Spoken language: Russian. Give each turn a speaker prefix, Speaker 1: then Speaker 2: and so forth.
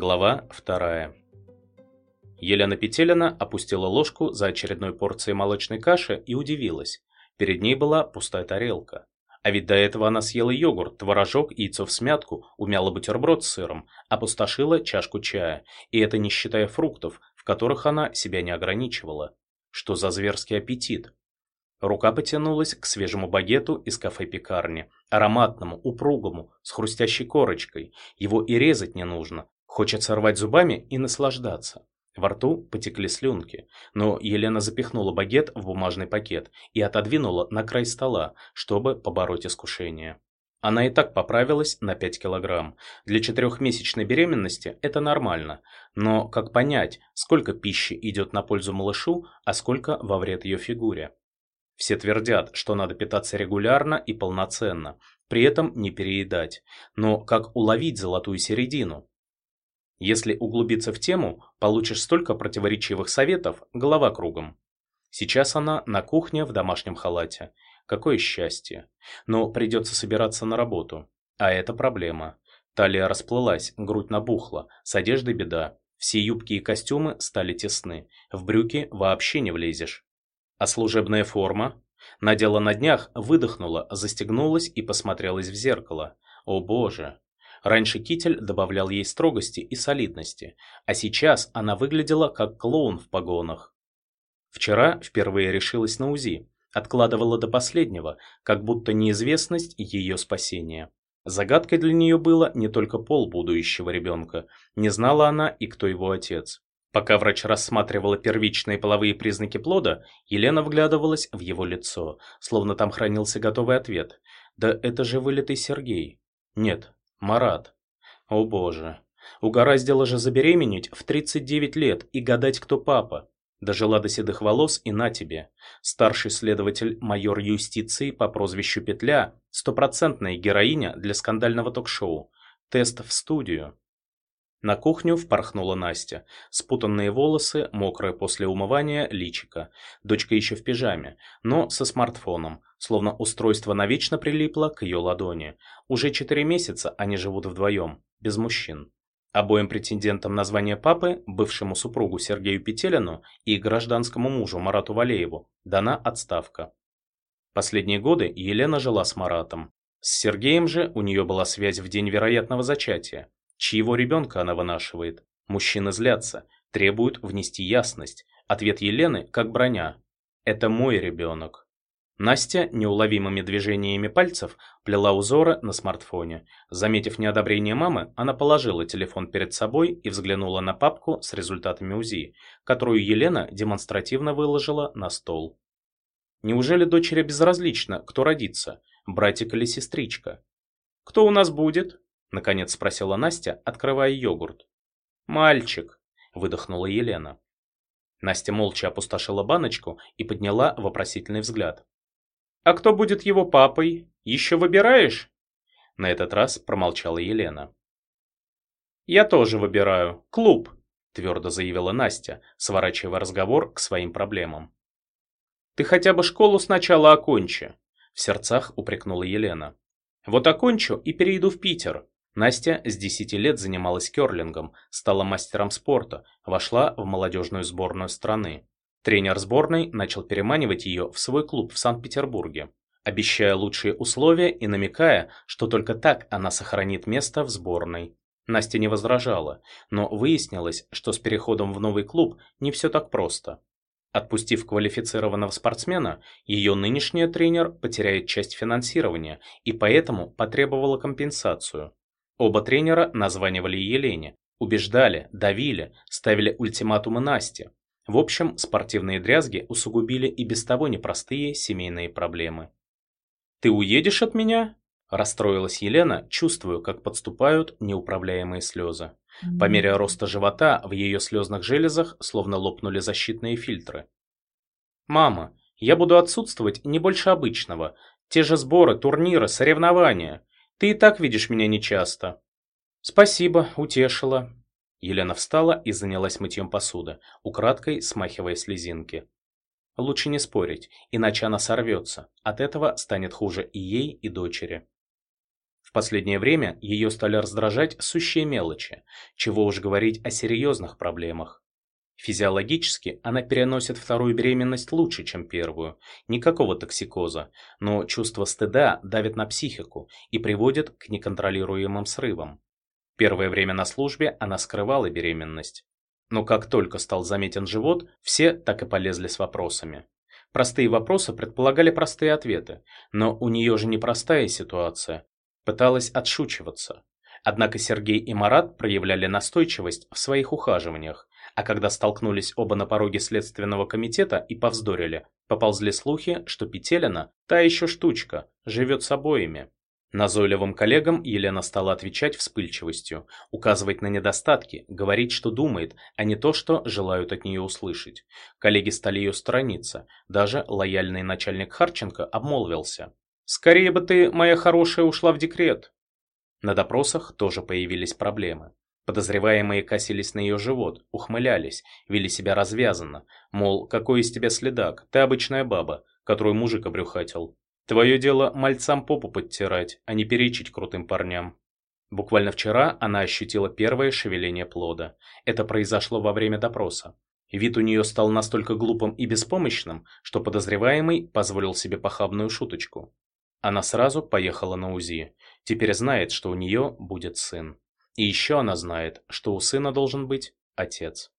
Speaker 1: Глава вторая. Елена Петелина опустила ложку за очередной порцией молочной каши и удивилась. Перед ней была пустая тарелка. А ведь до этого она съела йогурт, творожок, яйцо в смятку, умяла бутерброд с сыром, опустошила чашку чая, и это не считая фруктов, в которых она себя не ограничивала. Что за зверский аппетит? Рука потянулась к свежему багету из кафе-пекарни, ароматному, упругому, с хрустящей корочкой. Его и резать не нужно. Хочется рвать зубами и наслаждаться. Во рту потекли слюнки, но Елена запихнула багет в бумажный пакет и отодвинула на край стола, чтобы побороть искушение. Она и так поправилась на 5 килограмм. Для четырехмесячной беременности это нормально. Но как понять, сколько пищи идет на пользу малышу, а сколько во вред ее фигуре? Все твердят, что надо питаться регулярно и полноценно, при этом не переедать. Но как уловить золотую середину? Если углубиться в тему, получишь столько противоречивых советов, голова кругом. Сейчас она на кухне в домашнем халате. Какое счастье. Но придется собираться на работу. А это проблема. Талия расплылась, грудь набухла, с одеждой беда. Все юбки и костюмы стали тесны. В брюки вообще не влезешь. А служебная форма? Надела на днях, выдохнула, застегнулась и посмотрелась в зеркало. О боже! Раньше китель добавлял ей строгости и солидности, а сейчас она выглядела как клоун в погонах. Вчера впервые решилась на УЗИ, откладывала до последнего, как будто неизвестность ее спасения. Загадкой для нее было не только пол будущего ребенка, не знала она и кто его отец. Пока врач рассматривала первичные половые признаки плода, Елена вглядывалась в его лицо, словно там хранился готовый ответ. «Да это же вылитый Сергей». «Нет, Марат». «О боже, угораздило же забеременеть в 39 лет и гадать, кто папа. Дожила до седых волос и на тебе. Старший следователь майор юстиции по прозвищу Петля, стопроцентная героиня для скандального ток-шоу. Тест в студию. На кухню впорхнула Настя. Спутанные волосы, мокрое после умывания личико. Дочка еще в пижаме, но со смартфоном, словно устройство навечно прилипло к ее ладони. Уже четыре месяца они живут вдвоем, без мужчин. Обоим претендентам на звание папы, бывшему супругу Сергею Петелину и гражданскому мужу Марату Валееву, дана отставка. Последние годы Елена жила с Маратом. С Сергеем же у нее была связь в день вероятного зачатия. Чьего ребенка она вынашивает? Мужчины злятся, требуют внести ясность. Ответ Елены как броня. Это мой ребенок. Настя неуловимыми движениями пальцев плела узоры на смартфоне. Заметив неодобрение мамы, она положила телефон перед собой и взглянула на папку с результатами УЗИ, которую Елена демонстративно выложила на стол. Неужели дочери безразлично, кто родится, братик или сестричка? «Кто у нас будет?» Наконец спросила Настя, открывая йогурт. «Мальчик», — выдохнула Елена. Настя молча опустошила баночку и подняла вопросительный взгляд. «А кто будет его папой? Еще выбираешь?» На этот раз промолчала Елена. «Я тоже выбираю. Клуб», — твердо заявила Настя, сворачивая разговор к своим проблемам. «Ты хотя бы школу сначала окончи», — в сердцах упрекнула Елена. «Вот окончу и перейду в Питер. Настя с 10 лет занималась керлингом, стала мастером спорта, вошла в молодежную сборную страны. Тренер сборной начал переманивать ее в свой клуб в Санкт-Петербурге, обещая лучшие условия и намекая, что только так она сохранит место в сборной. Настя не возражала, но выяснилось, что с переходом в новый клуб не все так просто. Отпустив квалифицированного спортсмена, ее нынешняя тренер потеряет часть финансирования и поэтому потребовала компенсацию. Оба тренера названивали Елене, убеждали, давили, ставили ультиматумы Насте. В общем, спортивные дрязги усугубили и без того непростые семейные проблемы. «Ты уедешь от меня?» Расстроилась Елена, чувствуя, как подступают неуправляемые слезы. По мере роста живота в ее слезных железах словно лопнули защитные фильтры. «Мама, я буду отсутствовать не больше обычного. Те же сборы, турниры, соревнования. Ты и так видишь меня нечасто. Спасибо, утешила. Елена встала и занялась мытьем посуды, украдкой смахивая слезинки. Лучше не спорить, иначе она сорвется. От этого станет хуже и ей, и дочери. В последнее время ее стали раздражать сущие мелочи, чего уж говорить о серьезных проблемах. Физиологически она переносит вторую беременность лучше, чем первую, никакого токсикоза, но чувство стыда давит на психику и приводит к неконтролируемым срывам. Первое время на службе она скрывала беременность. Но как только стал заметен живот, все так и полезли с вопросами. Простые вопросы предполагали простые ответы, но у нее же непростая ситуация. Пыталась отшучиваться. Однако Сергей и Марат проявляли настойчивость в своих ухаживаниях, а когда столкнулись оба на пороге следственного комитета и повздорили, поползли слухи, что Петелина, та еще штучка, живет с обоими. Назойливым коллегам Елена стала отвечать вспыльчивостью, указывать на недостатки, говорить, что думает, а не то, что желают от нее услышать. Коллеги стали ее сторониться, даже лояльный начальник Харченко обмолвился. «Скорее бы ты, моя хорошая, ушла в декрет». На допросах тоже появились проблемы. Подозреваемые косились на ее живот, ухмылялись, вели себя развязанно, мол, какой из тебя следак, ты обычная баба, которую мужик обрюхатил. Твое дело мальцам попу подтирать, а не перечить крутым парням. Буквально вчера она ощутила первое шевеление плода. Это произошло во время допроса. Вид у нее стал настолько глупым и беспомощным, что подозреваемый позволил себе похабную шуточку. Она сразу поехала на УЗИ. Теперь знает, что у нее будет сын. И еще она знает, что у сына должен быть отец.